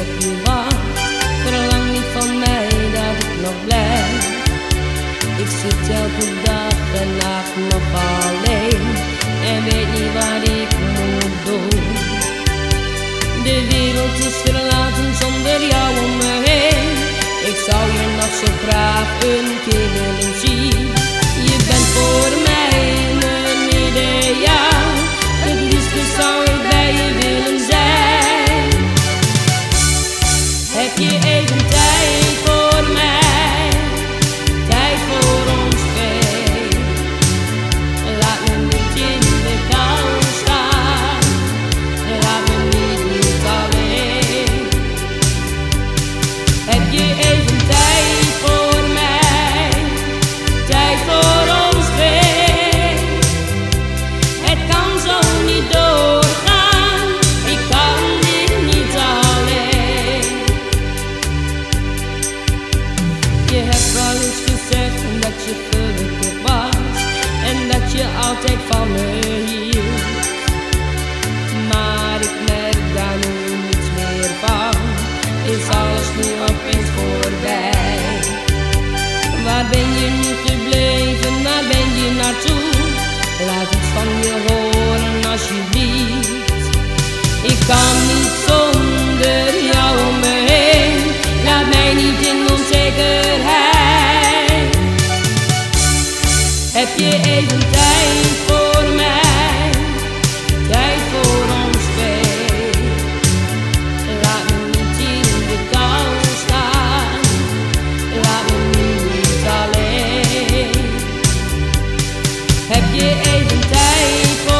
op. Verlang niet van mij dat ik nog blijf. Ik zit elke dag en nacht nog alleen. En weet niet waar ik moet doen. De wereld is verlaten zonder jou om me heen. Ik zou je nog zo graag een keer willen zien. Je hebt wel eens gezegd dat je gelukkig was en dat je altijd van me hield. Maar ik merk daar nu niets meer van. Is alles nu opeens voorbij? Waar ben je nu gebleven? Waar ben je naartoe? Laat iets van je horen alsjeblieft. Ik kan niet Heb je even tijd voor mij? Tijd voor ons twee. Laat me niet in de kou staan. Laat me niet alleen. Heb je even tijd voor